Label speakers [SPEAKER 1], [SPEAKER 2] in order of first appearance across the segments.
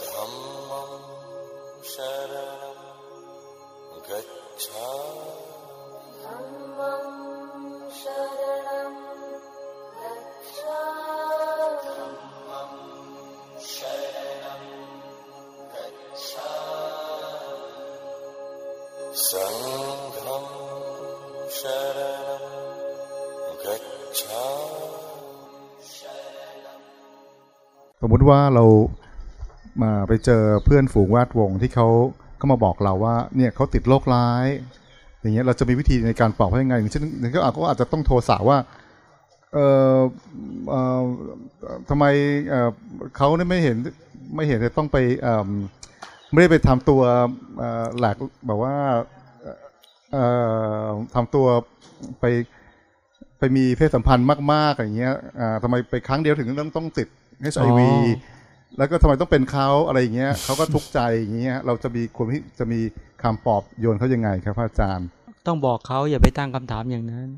[SPEAKER 1] धर्म
[SPEAKER 2] शर गच्छा धरण गच्छ
[SPEAKER 3] สมมุติว่าเรามาไปเจอเพื่อนฝูงแวดวงที่เขาก็มาบอกเราว่าเนี่ยเขาติดโรคร้าย อย่างเงี้ยเราจะมีวิธีในการปลอบเขายังไงอย่างเช่นก็อาจจะต้องโทรสาว่าเออเออทำไมเออเขาเนี่ยไม่เห็นไม่เห็นจะต้องไปเออไม่ได้ไปทำตัวเออหลักแบบว่าเออทำตัวไปไปมีเพศสัมพันธ์มากๆอย่างเงี้ยอ่าทำไมไปครั้งเดียวถึงต้องต้องติด HIV
[SPEAKER 4] อ๋อ
[SPEAKER 3] แล้วก็ทำไมต้องเป็นเขาอะไรอย่างเงี้ยเขาก็ทุกข์ใจอย่างเงี้ยเราจะมีควรที่จะมีคำปลอบโยนเขายังไงครับพระอาจารย์
[SPEAKER 4] ต้องบอกเขาอย่าไปตั้งคำถามอย่างนั้น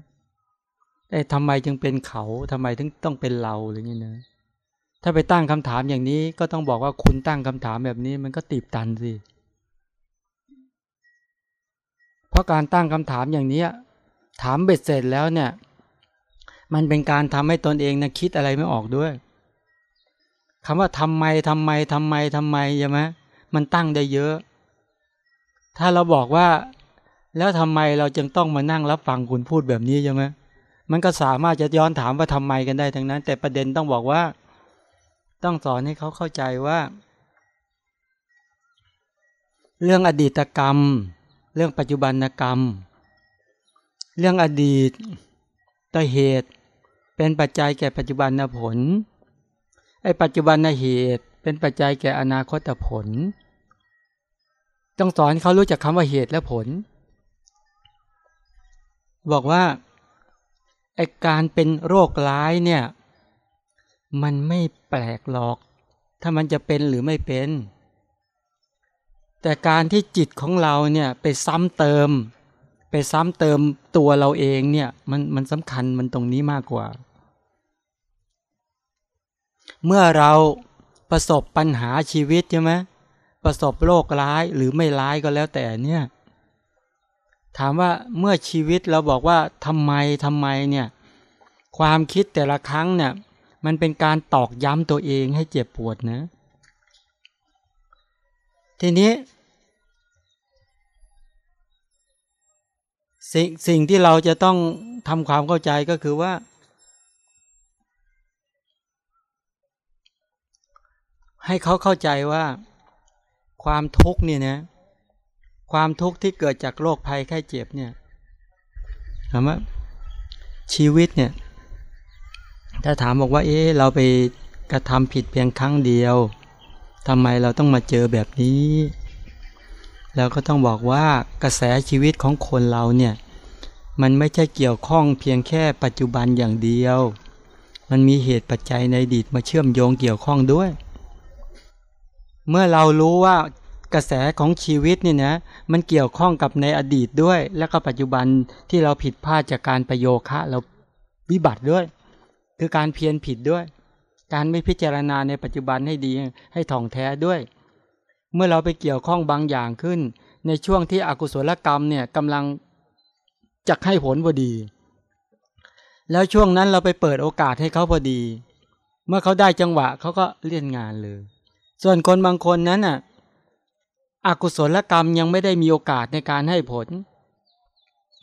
[SPEAKER 4] ไอ้ทำไมจึงเป็นเขาทำไมถึงต้องเป็นเราอะไรอย่างนี้นะถ้าไปตั้งคำถามอย่างนี้ก็ต้องบอกว่าคุณตั้งคำถามแบบนี้มันก็ตีบตันสิเพราะการตั้งคำถามอย่างเนี้ยถามเบ็ดเสร็จแล้วเนี่ย มันเป็นการทำให้ตนเองนะคิดอะไรไม่ออกด้วย คำว่าทำไมทำไมทำไมทำไมใช่ไหมมันตั้งได้เยอะ ถ้าเราบอกว่า แล้วทำไมเราจึงต้องมานั่งรับฟังคุณพูดแบบนี้ใช่ไหมมันก็สามารถจะย้อนถามว่าทำไมกันได้ทั้งนั้น แต่ประเด็นต้องบอกว่า ต้องสอนให้เขาเข้าใจว่า เรื่องอดีตกรรม เรื่องปัจจุบันกรรม เรื่องอดีตตเหตุ เป็นปัจจัยแก่ปัจจุบันผล ไอ้ปัจจุบันเหตุเป็นปัจจัยแก่อนาคตผล ต้องสอนเขารู้จักคำว่าเหตุและผล บอกว่าไอ้การเป็นโรคร้ายเนี่ย มันไม่แปลกหรอก ถ้ามันจะเป็นหรือไม่เป็น แต่การที่จิตของเราเนี่ยไปซ้ำเติม ไปซ้ำเติมตัวเราเองเนี่ยมันมันสำคัญมันตรงนี้มากกว่า เมื่อเราประสบปัญหาชีวิตใช่ไหมประสบโรคร้ายหรือไม่ร้ายก็แล้วแต่เนี่ย ถามว่าเมื่อชีวิตเราบอกว่าทำไมทำไมเนี่ย ความคิดแต่ละครั้งเนี่ย มันเป็นการตอกย้ำตัวเองให้เจ็บปวดนะ ทีนี้สิ่งสิ่งที่เราจะต้องทำความเข้าใจก็คือว่า ให้เขาเข้าใจว่า ความทุกข์เนี่ยนะความทุกข์ที่เกิดจากโรคภัยไข้เจ็บเนี่ยถามว่าชีวิตเนี่ย ถ้าถามบอกว่า เอ๊ะเราไปกระทำผิดเพียงครั้งเดียวทำไมเราต้องมาเจอแบบนี้เราก็ต้องบอกว่ากระแสชีวิตของคนเราเนี่ย มันไม่ใช่เกี่ยวข้องเพียงแค่ปัจจุบันอย่างเดียว มันมีเหตุปัจจัยในอดีตมาเชื่อมโยงเกี่ยวข้องด้วย เมื่อเรารู้ว่ากระแสของชีวิตเนี่ยนะมันเกี่ยวข้องกับในอดีตด้วย แล้วก็ปัจจุบันที่เราผิดพลาดจากการประโยคะเราวิบัติด้วย คือการเพียรผิดด้วย การไม่พิจารณาในปัจจุบันให้ดีให้ถ่องแท้ด้วย เมื่อเราไปเกี่ยวข้องบางอย่างขึ้น ในช่วงที่อกุศลกรรมเนี่ยกำลังจะให้ผลพอดี แล้วช่วงนั้นเราไปเปิดโอกาสให้เขาพอดี เมื่อเขาได้จังหวะเขาก็เลี่ยนงานเลย ส่วนคนบางคนนั้นน่ะอกุศลกรรมยังไม่ได้มีโอกาสในการให้ผล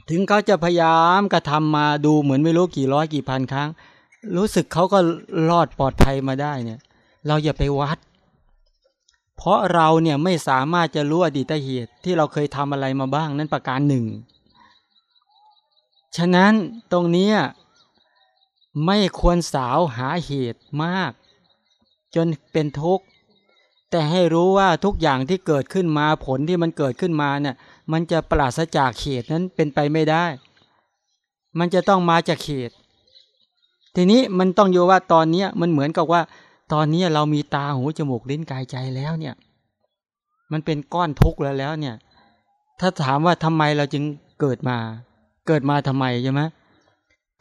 [SPEAKER 4] ถึงเขาจะพยายามกระทำมาดูเหมือนไม่รู้กี่ร้อยกี่พันครั้ง รู้สึกเขาก็รอดปลอดภัยมาได้เนี่ย เราอย่าไปวัด เพราะเราเนี่ยไม่สามารถจะรู้อดีตเหตุที่เราเคยทำอะไรมาบ้างนั้นประการหนึ่ง ฉะนั้นตรงนี้ไม่ควรสาวหาเหตุมาก จนเป็นทุกข์ แต่ให้รู้ว่าทุกอย่างที่เกิดขึ้นมาผลที่มันเกิดขึ้นมาเนี่ยมันจะปราศจากเหตุนั้นเป็นไปไม่ได้ มันจะต้องมาจากเหตุทีนี้มันต้องอยู่ว่าตอนนี้มันเหมือนกับว่า ตอนนี้เรามีตาหูจมูกลิ้นกายใจแล้วเนี่ย มันเป็นก้อนทุกข์แล้วแล้วเนี่ย ถ้าถามว่าทำไมเราจึงเกิดมา เกิดมาทำไมใช่ไหม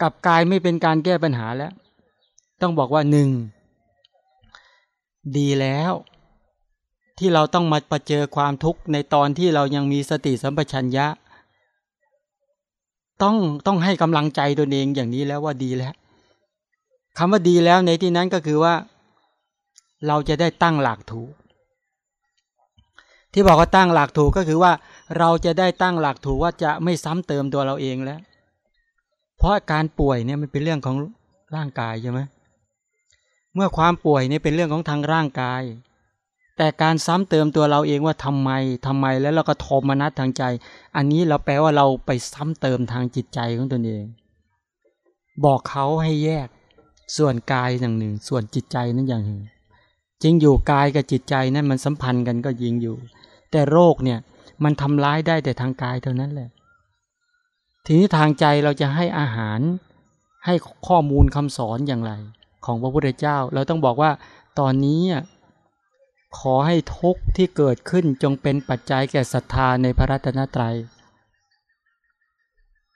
[SPEAKER 4] กับกายไม่เป็นการแก้ปัญหาแล้ว ต้องบอกว่าหนึ่งดีแล้ว ที่เราต้องมาประเจอความทุกข์ในตอนที่เรายังมีสติสัมปชัญญะ ต้องต้องให้กำลังใจตนเองอย่างนี้แล้วว่าดีแล้วคำว่าดีแล้วในที่นั้นก็คือว่า เราจะได้ตั้งหลักถูก ที่บอกว่าตั้งหลักถูกก็คือว่า เราจะได้ตั้งหลักถูกว่าจะไม่ซ้ำเติมตัวเราเองแล้ว เพราะการป่วยเนี่ยมันเป็นเรื่องของร่างกายใช่ไหมเมื่อความป่วยเนี่ยเป็นเรื่องของทางร่างกาย แต่การซ้ำเติมตัวเราเองว่าทำไมทำไมแล้วเราก็โทมนัสทางใจ อันนี้เราแปลว่าเราไปซ้ำเติมทางจิตใจของตนเอง บอกเขาให้แยกส่วนกายอย่างหนึ่ง ส่วนจิตใจนั้นอย่างหนึ่งจริงอยู่กายกับจิตใจนั้นมันสัมพันธ์กันก็ยิงอยู่ แต่โรคเนี่ยมันทำร้ายได้แต่ทางกายเท่านั้นแหละ ทีนี้ทางใจเราจะให้อาหารให้ข้อมูลคำสอนอย่างไร ของพระพุทธเจ้า เราต้องบอกว่าตอนนี้ ขอให้ทุกข์ที่เกิดขึ้นจงเป็นปัจจัยแก่ศรัทธาในพระรัตนตรยัย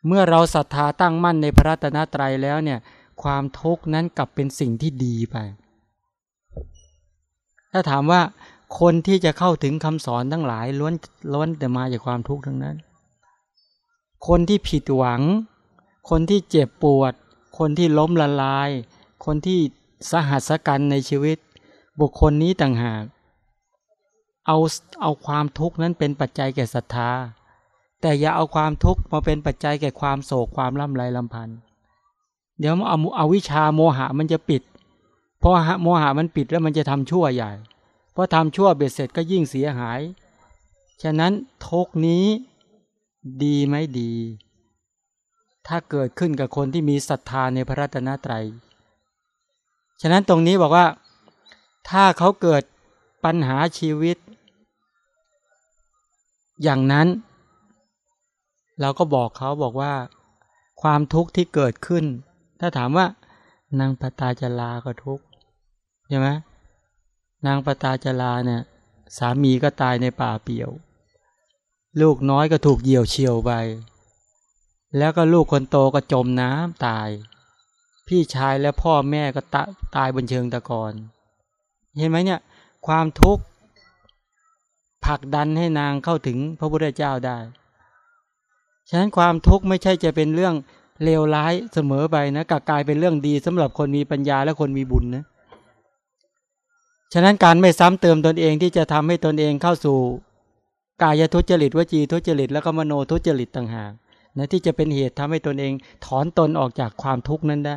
[SPEAKER 4] เมื่อเราศรัทธาตั้งมั่นในพระรัตนตรัยแล้วเนี่ยความทุกข์นั้นกลับเป็นสิ่งที่ดีไป ถ้าถามว่าคนที่จะเข้าถึงคำสอนทั้งหลายล้วนล้วนแต่มาจากความทุกข์ทั้งนั้น คนที่ผิดหวัง คนที่เจ็บปวด คนที่ล้มละลาย คนที่สหัสกันในชีวิต บุคคลนี้ต่างหาก เอาเอาความทุกข์นั้นเป็นปัจจัยแก่ศรัทธา แต่อย่าเอาความทุกข์มาเป็นปัจจัยแก่ความโศกความล่ำไรลำพันธ์เดี๋ยวเอาเอาวิชาโมหะมันจะปิดพราะโมหะมันปิดแล้วมันจะทำชั่วใหญ่เพราะทำชั่วเบ็ดเสร็จก็ยิ่งเสียหาย ฉะนั้นทุกนี้ดีไหมดี ถ้าเกิดขึ้นกับคนที่มีศรัทธาในพระรัตนตรัย ฉะนั้นตรงนี้บอกว่า ถ้าเขาเกิดปัญหาชีวิต อย่างนั้น เราก็บอกเขาบอกว่า ความทุกข์ที่เกิดขึ้น ถ้าถามว่านางปตาจลาก็ทุกข์ใช่ไหมนางปตาจลาเนี่ย สามีก็ตายในป่าเปี่ยว ลูกน้อยก็ถูกเหยี่ยวเฉียวไป แล้วก็ลูกคนโตก็จมน้ำตาย พี่ชายและพ่อแม่ก็ตตายบนเชิงตะกอนเห็นไหมเนี่ย ความทุกข์ ผลักดันให้นางเข้าถึงพระพุทธเจ้าได้ ฉะนั้นความทุกข์ไม่ใช่จะเป็นเรื่องเลวร้ายเสมอไปนะกลับกลายเป็นเรื่องดีสำหรับคนมีปัญญาและคนมีบุญนะ ฉะนั้นการไม่ซ้ำเติมตนเองที่จะทำให้ตนเองเข้าสู่ กายทุจริตวจีทุจริต แล้วก็มโนทุจริตต่างหากนะที่จะเป็นเหตุทำให้ตนเองถอนตนออกจากความทุกข์นั้นได้